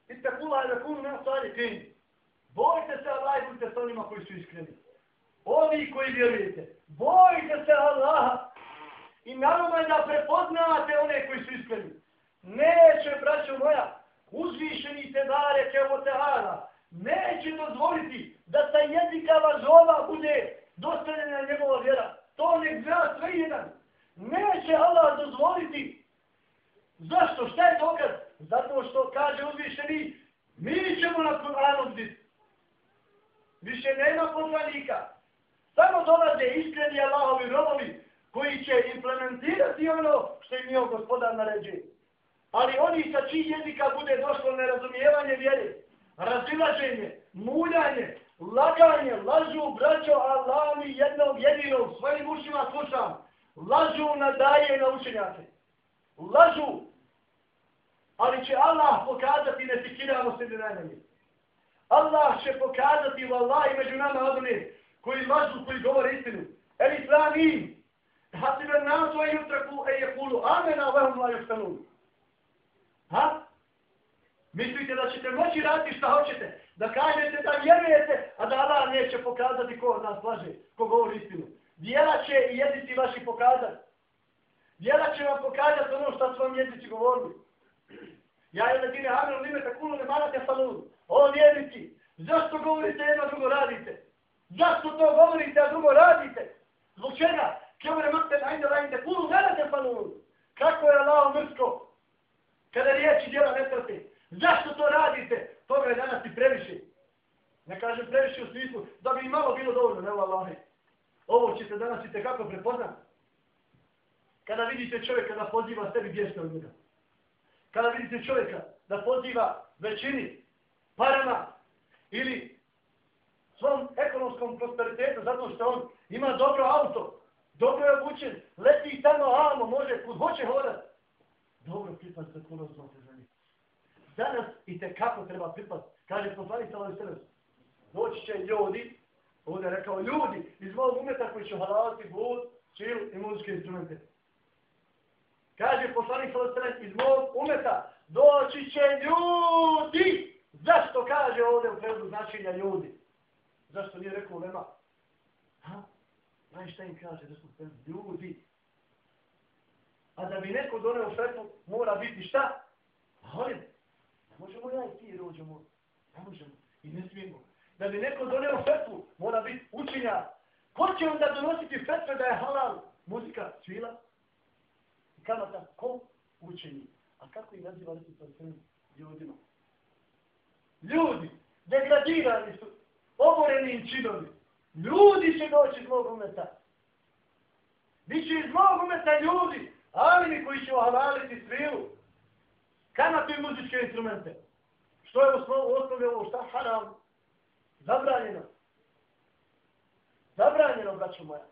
Iste kula da kunu na stvari. Bojte se Allah i budite s onima koji su iskreni. Ovi koji vjerujete. Bojte se Allaha I naravno je da prepoznate one koji su iskreni. Neće, braćo moja, uzvišeni te dare kevo te hala, neće dozvoliti da sa jezika vazova bude dostavljena njegova vjera. To nek zna sve jedan. Neće Allah dozvoliti. Zašto? Šta je dokaz? Zato što kaže uzvišeni, mi ćemo na Kur'anu biti. Više nema poslanika. Samo dolaze iskreni Allahovi robovi, koji će implementirati ono što im je gospodar naređuje. Ali oni sa čiji jezika bude došlo nerazumijevanje vjeri, razilaženje, muljanje, laganje, lažu, braćo, Allah mi jednog jedinog svojim ušima slušam, lažu na daje na učenjake. Lažu. Ali će Allah pokazati, ne sikiramo se najmanje. Allah će pokazati u Allah i među nama odne koji lažu, koji govore istinu. El Islamim, حسب الناس أن يتركوا أن يقولوا آمنا وهم لا يفتنون Ha? Mislite da ćete moći raditi šta hoćete? Da kažete da vjerujete, a da Allah neće pokazati ko od nas laže, ko govori istinu. Vjera će i jezici vaši pokazati. Vjera će vam pokazati ono što su vam jezici govorili. Ja je da dine amenu lime takulu ne marate salunu. O vjernici, zašto govorite jedno drugo radite? Zašto to govorite, a drugo radite? Zbog čega? Kjevre mrten, ajde inda lajnite, kulu velete. Kako je Allah mrsko? Kada riječi djela ne trpe. Zašto to radite? Toga je danas i previše. Ne kažem previše u smislu, da bi malo bilo dovoljno, ne Allahe. Ovo ćete danas i tekako prepoznat. Kada vidite čovjeka da poziva sebi gdje od njega. Kada vidite čovjeka da poziva većini, parama ili svom ekonomskom prosperitetu zato što on ima dobro auto, dobro je obučen, leti tamo, amo, može, kud hoće hodat. Dobro pripas se kuno se za njih. Danas i te kako treba pripas. Kaže poslani sa ovoj. Doći će ljudi, ovdje je rekao ljudi, iz mojeg umeta koji će halalati bud, čil i muzičke instrumente. Kaže poslani sa ovoj iz mojeg umeta doći će ljudi. Zašto kaže ovdje u prevodu značenja ljudi? Zašto nije rekao nema? Znaš šta im kaže da su ljudi? A da bi neko doneo fetvu, mora biti šta? Ali, ne možemo ja i ti rođemo. Ne možemo. I ne smijemo. Da bi neko doneo fetvu, mora biti učenja. Ko će onda donositi fetve da je halal? Muzika, svila? kamata ko Učenji. A kako ih naziva li su sa ljudima? Ljudi, degradirani su, oboreni činovi. Ljudi će doći iz mog umeta. Biće iz mog umeta ljudi, ali mi koji će ohalaliti svilu. Kamatu i muzičke instrumente. Što je u osnovi ovo? Šta haram? Zabranjeno. Zabranjeno, braćo moja.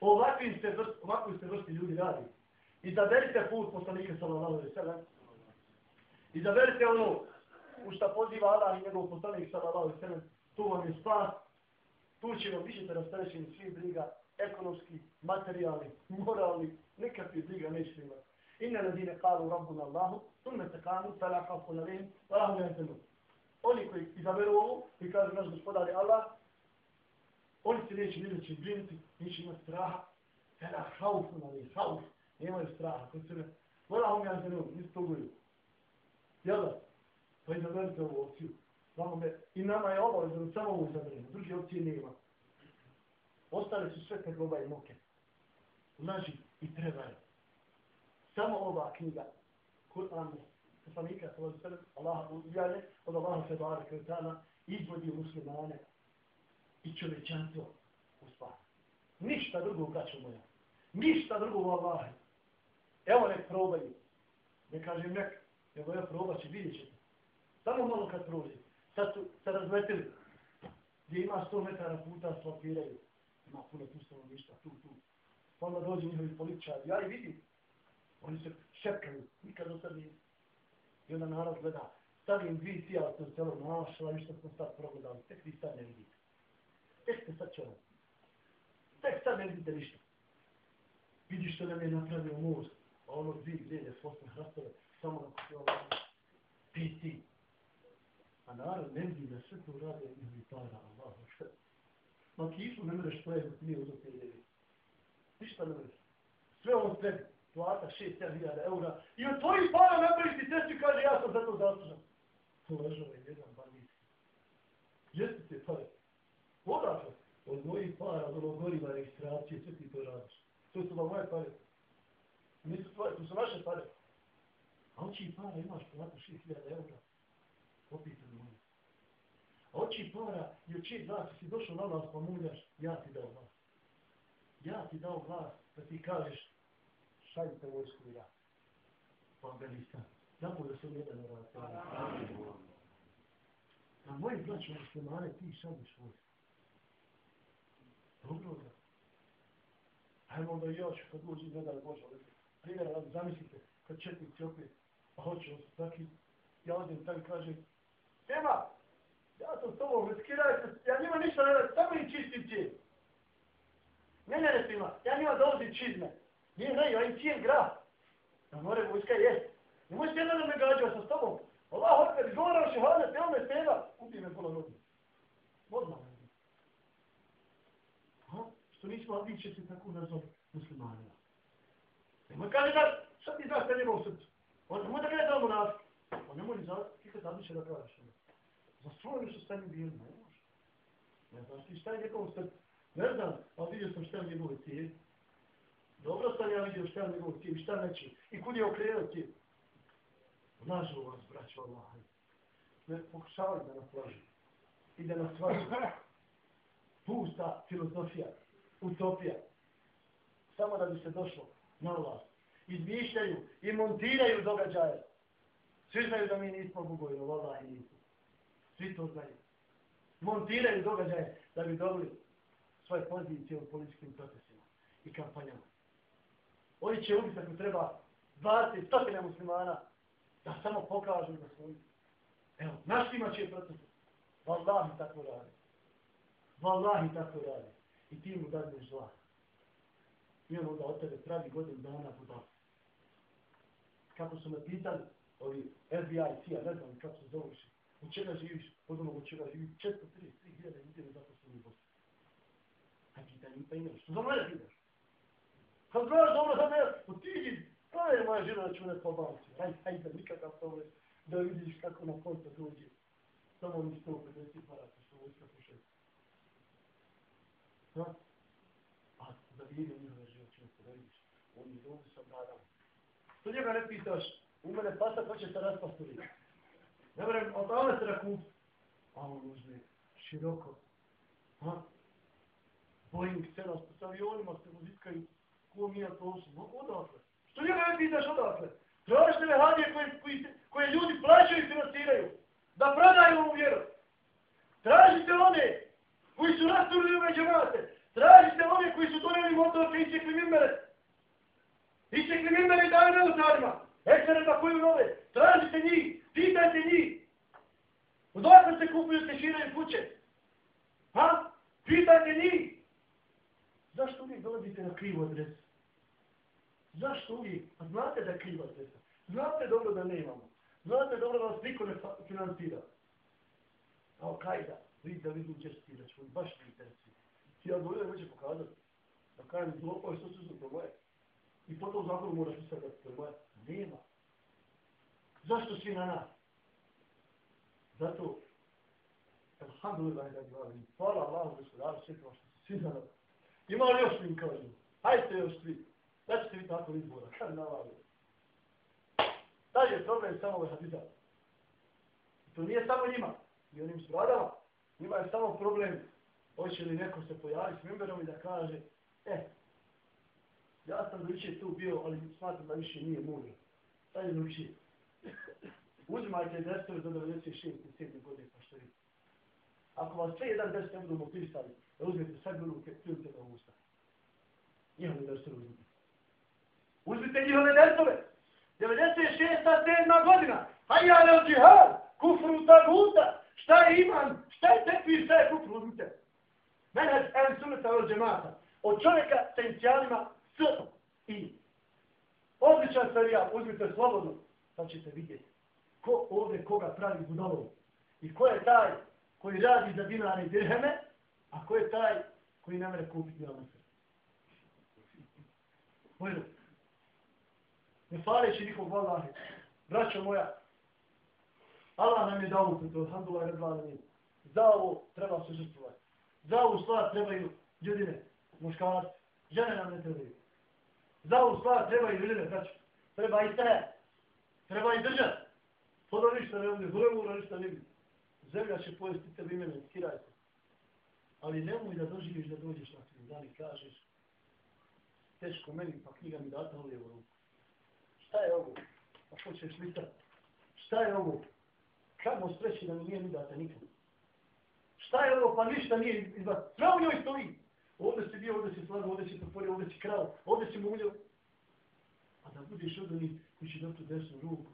Ovakvim ste vrst, ovakvim ste vrsti ljudi radi. Izaberite put poslanika sallallahu alaihi sallam. Izaberite ono u šta poziva Allah i njegov poslanik sallallahu alaihi sallam. Tu vam je spas. Tu ćemo vam da rastarećeni svi briga ekonomski, materijalni, moralni, nikakvi briga neće imati. Inna ladine kalu rabbuna Allahu, summe se kanu, fela kafu na valahu ne. Oni koji izaberu ovo i kažu naš gospodar je Allah, oni se neće neće brinuti, neće imati straha, fela haufun na hauf, nemaju straha, kod sebe, valahu ne zemu, nisu to guju. Jel da? Pa izaberite ovu opciju. Znamo I nama je obavezno samo ovu izaberimo, druge opcije nema. Ostale su sve te globa i moke. Laži i prevare. Samo ova knjiga, Kur'an, poslanika, Allah uvijane, od Allaha se bare kretana, izvodi muslimane i čovečanstvo u spas. Ništa drugo, braćo moja. Ništa drugo u Allahi. Evo nek probaju. Ne kažem nek, evo ja probat ću, vidjet ćete. Samo malo kad prođe. Sad su se razmetili. Gdje ima 100 metara puta, svakiraju ima puno tu ništa, tu, tu. Pa onda dođe njihovi političari, ja i vidim, oni se šepkaju, nikad do sad nije. I onda narod gleda, stavim dvi tijela u celo našla, i što smo sad progledali, tek vi sad ne vidite. Tek ste sad čovjek. Tek sad ne vidite ništa. Vidiš što nam je napravio most, a ono dvi gdje fosne hrastove, samo na kući ovo, ti, A narod ne vidi da sve to radi, jer mi para, Allah, što Ma kišu ne mreš tvoje dok nije uzeti ili Ništa ne mreš. Sve ovo sve plata 6-7 hiljada eura. I od tvojih para napraviš ti testu kaže ja sam za to zaslužan. To ležava jedan bandit. Jeste te pare. Odakle? Od mojih para, od ovog goriva registracije, sve ti to radiš. To su vam moje pare. Nisu tvoje, to su naše pare. A oči para imaš plata 6 hiljada eura. Opitan moj. Oči para i oči glas, si došao na vas pa muljaš, ja ti dao glas. Ja ti dao glas da ti kažeš šaljite vojsku i ja. U Afganistan. Zato da sam jedan rad. Na moji muslimane ti šalješ vojsku. Dobro da. Ajmo da ja kad uđi ne da je Boža. Primjer, zamislite, kad četnici opet, pa hoće vas taki, ja odem tam i kažem, Ema, Ja sam s tobom, riskiraj se, ja njima ništa ne radim, samo im čistim cijel. Ne, ne, ne, svima, ja njima dolazim čizme. Nije ne, ja im cijem grah. Ja more vojska jest. Ne možeš jedan da me gađao sa s tobom. Allah, hoće, izgovaram šehane, te ome seva, ubi me pola nogu. Odmah. Ha? Što nismo, a vi će se tako nazvati muslimanima. Nemoj kaže da, sad ti znaš te njegov srcu? On nemoj da gleda da mu nas. On nemoj ni znaš, ti kad zadiše da kažeš. Ono. Za svoje su ono stanje bilo, ne može. Ne znaš ti šta je njegovom srcu. Ne znam, pa vidio sam šta je njegove cijeli. Dobro sam ja vidio šta je njegove cijeli, šta neće. I kud je okrenuo cijeli. Lažu vas, braćo Allah. Ne pokušavaju da nas lažu. I da nas važi. Pusta filozofija, utopija. Samo da bi se došlo na vlast. Izmišljaju i montiraju događaje. Svi znaju da mi nismo bugovi, Allah i nismo. Svi to znaju. Montiraju događaje da bi dobili svoje pozicije u političkim procesima i kampanjama. Oni će ubiti ako treba 20 stotina muslimana da samo pokažu da svoju. Evo, našima će proces. Wallahi tako radi. Wallahi tako radi. I ti mu dadneš zla. I on onda od tebe pravi godin dana budal. Kako su me pitali, ovi FBI, CIA, ne znam kako se zoveš, U čega živiš? Od onog od čega živiš? 433.000 ljudi ne zaposleni u Bosni. A ti da njim pa imaš. Što za mene pitaš? Kad gledaš dobro za mene, u ti idi. To je moja žena da ću ne pobaviti. Aj, ajde, nikakav problem. Da vidiš kako na konta dođe. Samo mi 150 parata što vojska puše. Ha? A da vidim njihove život, ću da vidiš. Oni dođu sa bradama. To njega ne pitaš, u mene pasa, pa će se raspasturi. Ne vrem, od tamo se da kup. A on uzme široko. Ha? Boeing 700 s avionima se muzitkaju. Ko mi je to osim? Odakle? Što njega ne pitaš odakle? Tražite vehabije koje, koje, koje ljudi plaćaju i financiraju. Da prodaju ovu vjeru. Tražite one koji su rasturili ove džemate. Tražite one koji su doneli motorke i čekli mimbere. I čekli mimbere i daju na utarima. Eksere da koju nove. Tražite njih. Pitajte njih. Odakle se kupuju se širaju kuće? Ha? Pitajte njih. Zašto uvijek dolazite na krivu adresu? Su uvijek? A znate da kriva cesta. Znate dobro da ne imamo. Znate dobro da vas niko ne financira. Kao kajda. vidi da vidim česti da baš ne interesuje. Ti ja dovoljno neće pokazati. Da kajem zlopao je što su to moje. I potom zakonu moraš pisati da to je moje. Nema. Zašto svi na nas? Zato, alhamdulillah, da gledam, hvala Allahu, gospodaru, svjetlo što su svi za nas. Ima li još mi kažem? Hajde još svi. Da ćete biti tako izbora. Kad na vagu? Da je problem samo ovaj hadida. To nije samo njima. I onim stradama. Njima je samo problem. Hoće li neko se pojaviti s memberom i da kaže, e, ja sam više tu bio, ali smatram da više nije mudro. Sad je drugšije. [LAUGHS] Uzmajte destove do 96. 7. godine, pa što vidite. Ako vas sve jedan deset ne budu motivisali, da uzmete sve ruke, pljujte na usta. Njihovi destove uzmite. Uzmite njihove destove. 96. 7. godina. Hajja al džihad, kufru taguta. Šta je iman, šta je tekvir, šta je kufru, uzmite. Menheđ el sunata od džemata. Od čovjeka sa inicijalima S i. Odličan serijal, uzmite slobodno. Sad ćete vidjeti ko ovdje koga pravi budalom. I ko je taj koji radi za dinare i dirheme, a ko je taj koji ne mere kupiti na mese. Pojdu. Ne faleći nikog vallahi. Braćo moja, Allah nam je dao u to, alhamdulillah, redvala. Za ovo treba se žrtvovati. Za ovu stvar trebaju ljudine, muškarci. žene nam ne trebaju. Za ovu stvar trebaju ljudine, braćo. Treba i stajati. Treba i držati. To ništa ne ovdje, vrlo ništa ne bi. Zemlja će pojesti tebi imene, skiraj se. Ali nemoj da doživiš da dođeš na svoj dan i kažeš teško meni, pa knjiga mi data u ruku. Šta je ovo? A hoćeš litat? Šta je ovo? Kako sreći da mi nije mi data nikad? Šta je ovo? Pa ništa nije izbati. Sve u njoj stoji. Ovdje si bio, ovdje si slago, ovdje si preporio, ovdje si krao, ovdje si muljao. A da budeš od onih koji će dati desnu ruku,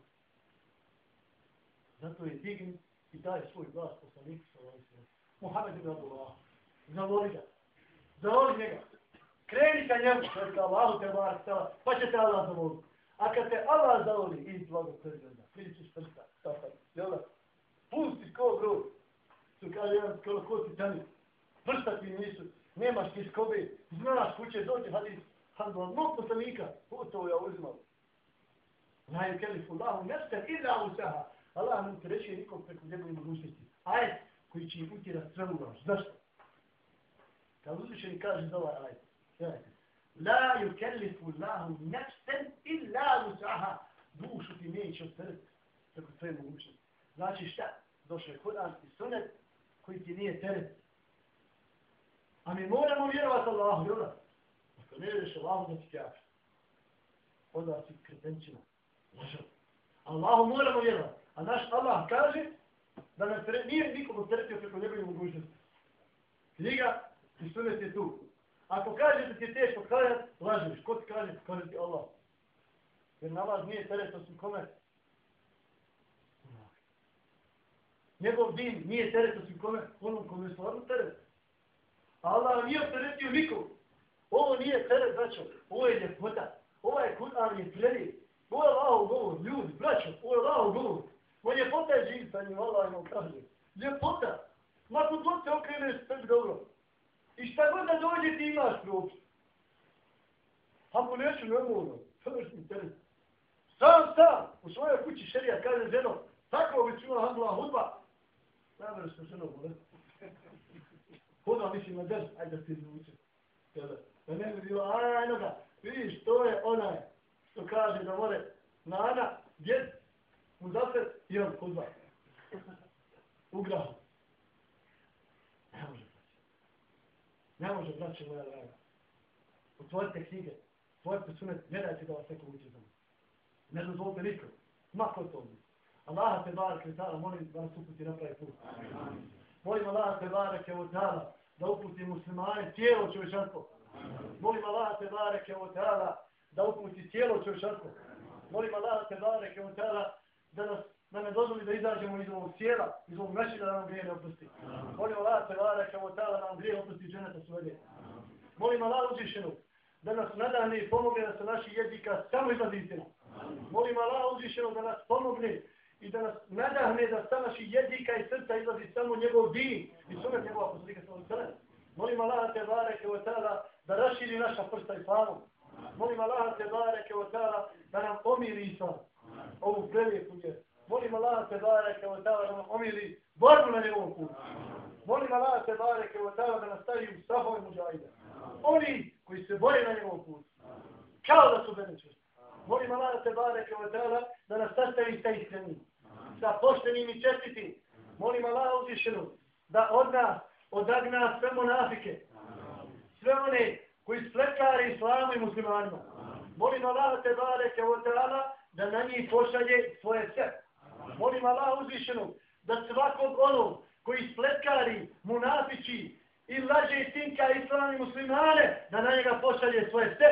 Zato je digni i daje svoj glas poslaniku sa ovim sve. Muhammed ibn Abdullah. Zavoli ga. Zavoli njega. Kreni ka njemu, što je Allahu te bar, pa će te Allah zavoliti. A kad te Allah zavoli, i blago prezgleda, priči prsta, tako, jel da? Pusti ko grud. Su kaže jedan skoro ko ti tani. Prsta ti nisu, nemaš ti skobe, znaš kuće, dođe hadis. Hadbala, mog poslanika, to ja uzmao. La yukellifu Allahu nafsan illa wusaha. Allah nam te reći nikom preko njegove mogućnosti. Ajet koji će im utjerat sve u vas. Zašto? Kad uzvišeni kaže za ovaj ajet. Gledajte. La yukellifu Allahu nefsen illa usaha. Dušu ti neće otvrti preko svoje mogućnosti. Znači šta? Došao je Kur'an i sunet koji ti nije teret. A mi moramo vjerovati Allahu, jel da? Ako ne vjeruješ Allahu, da ti kjaš. Onda si kretenčina. Lažo. Allahu moramo vjerovati. A naš Allah kaže da nas tre, nije nikom opteretio preko njegove mogućnosti. Knjiga i sunet je tu. Ako kaže da ti je teško klanjati, lažiš. Ko ti kaže? Kaže ti Allah. Jer namaz nije teret osim kome? Njegov din nije teret osim kome? Onom kome je stvarno teret. Allah nije opteretio nikom. Ovo nije teret, braćo. Ovo je ljepota. Ovo je Kur'an je prelijed. Ovo je Allahov govor, ljudi, braćo. Ovo je Allahov govor. On je ljepota je živ sa njim, Allah imam kaže. Ljepota. Ma kod god se okreneš, sve dobro. I šta god da dođe, ti imaš proći. Ako neću, ne mogu. Sada mi. Sam, sam, u svojoj kući šerija kaže ženo, tako bi čula handla hudba. Najbolje što ženo bude. Hudba mislim na drž, ajde da ti izvuče. Da? Ne bi bilo, ajno ga, vidiš, to je onaj što kaže da more nana, djed, mu zafer i on hudba. vas. U grahu. Ne može Ne može, braće moja draga. Otvorite knjige, otvorite sunet, ne dajte da vas neko uči za Ne dozvolite nikom. Ma ko to mi. Allah te barek i ta'ala, molim da nas uputi na pravi put. Molim Allah te barek i ta'ala, da uputi muslimane cijelo čovječanstvo. Molim Allah te barek i ta'ala, da uputi cijelo čovječanstvo. Molim Allah te barek i ta'ala, da nas da ne dozvoli da izađemo iz ovog sjela, iz ovog mešina da nam grije ne opusti. Molim Allah te vara, kao tala, da nam grije opusti dženeta svojde. Molim Allah uzvišenu, da nas nadane i pomogne da se naši jezika samo izlazi istina. Molim Allah uzvišeno da nas pomogne i da nas nadahne da sa naših jezika i srca izlazi samo njegov din i sunet njegova poslika sa ovom Molim Allah te bareke o tada da raširi naša prsta i slavu. Molim Allah te bareke o tada da nam pomiri islam. ovu prelijepu vjeru. Molim Allah te bareke o tada da nam omili borbu na njegovom putu. Molim Allah te bareke o tada da nas stavi u sahove muđajda. Oni koji se bore na njegovom putu. Kao da su benečesti. Molim Allah te bareke o tada da nas sastavi sa iskrenim sa poštenim i čestitim. Molim Allah uzvišenu da od nas odagna sve monafike, sve one koji splekare islamu i muslimanima. Molim Allah te bareke o teala da na njih pošalje svoje srce. Molim Allah uzvišenu da svakog onog koji spletkari, munafići i laže i tinka islam i muslimane, da na njega pošalje svoje sve.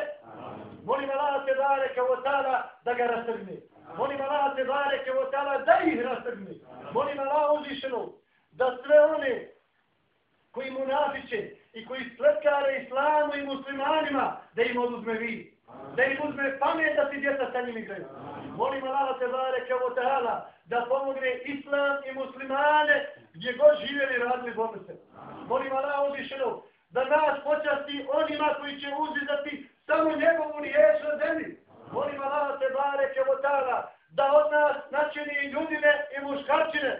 Molim Allah te bareke o teala da ga rastrgne. Molim Allah te bareke o tala da ih rastrgne. Molim Allah uzvišenu da sve one koji mu nafiće i koji spletkare islamu i muslimanima da im oduzme vi. Da im uzme pamet da si djeca sa njim igraju. Molim Allah te bareke o tala da pomogne islam i muslimane gdje god živjeli radili borbe se. Molim Allah uzvišenu da nas počasti onima koji će uzizati samo njegovu riječ na zemlji. Molim Allah te bareke o da od nas načini ljudine i muškarčine,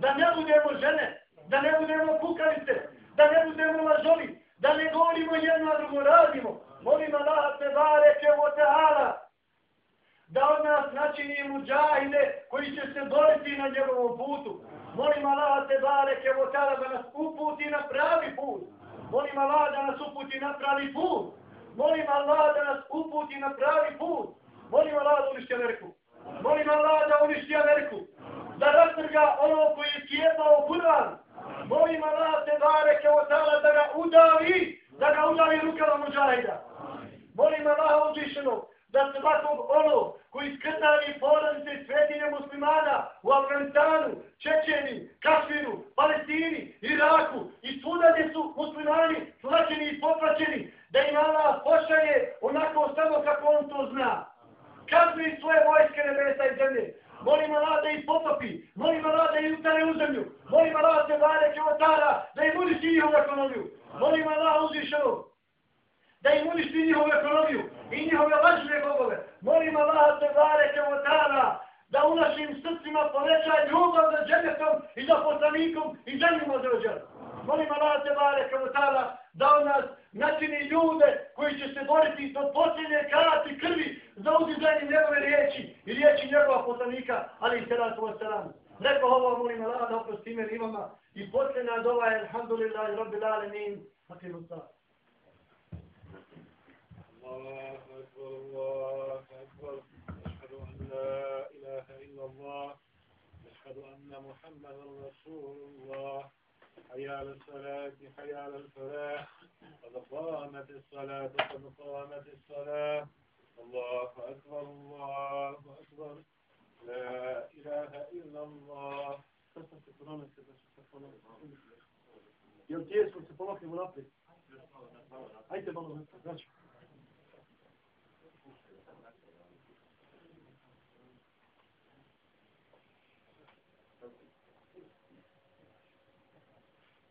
da ne budemo žene, da ne budemo kukavice, da ne budemo lažovi, da ne govorimo jedno, a drugo radimo. Molim Allah te bareke o da od nas načini muđahide koji će se boriti na njegovom putu. Molim Allah te bareke o tala da nas uputi na pravi put. Molim Allah da nas uputi na pravi put. Molim Allah da nas uputi na pravi put. Molim Allah da uništi Ameriku. Molim Allah da uništi Ameriku. Da rastrga ono koji je cijepao Kur'an. Molim Allah te bareke o tala da ga udavi, da ga udavi rukama muđahida. Molim Allah uzvišenog da se svakog ono koji skrtavi porodice svetinje muslimana u Afganistanu, Čečeni, Kašmiru, Palestini, Iraku i svuda gdje su muslimani slačeni i popraćeni, da im Allah pošalje onako samo kako on to zna. Kazni svoje vojske nebesa i zemlje. Molim Allah da ih potopi. Molim Allah da ih utare u zemlju. Molim Allah da se bare otara, da im uništi njihovu ekonomiju. Molim Allah uzvišeno da im uništi njihovu ekonomiju i njihove lažne bogove. Molim Allah te se bare kevotara, da u našim srcima poveća ljubav za dženetom i za poslanikom i za njima za Molim Allah te se bare kevotara, da u nas načini ljude koji će se boriti do posljednje karati krvi za uzizanje njegove riječi i riječi njegova poslanika, ali i salatu wa salam. Rekao ovo, molim Allah da oprosti ime imama i posljedna dova je alhamdulillah rabbil rabbi alemin. Hakim ustav. الله أكبر الله أكبر. أشهد أن لا إله إلا الله. أشهد أن محمدا رسول الله. حي على الصلاة حي على الفلاح. قد قامت الصلاة قد قامت الصلاة. الله أكبر الله أكبر. لا إله إلا الله. Jel tijesno se pomaknemo naprijed? Ajde malo znači.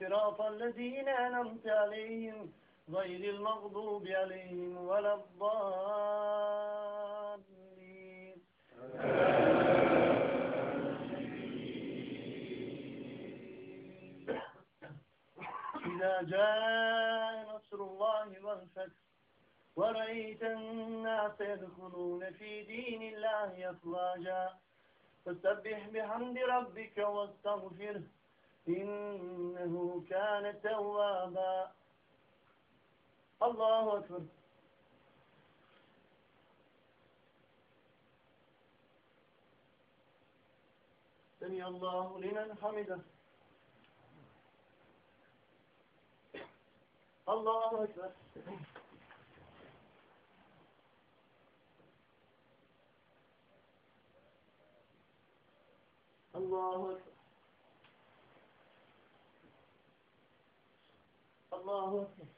صراط الذين أنعمت عليهم غير المغضوب عليهم ولا الضالين. إذا جاء نصر الله والفتح ورأيت الناس يدخلون في دين الله أفواجا فسبح بحمد ربك واستغفره. إنه كان توابا. الله أكبر. سمع الله لمن حمده. الله أكبر. الله أكبر. الله أكبر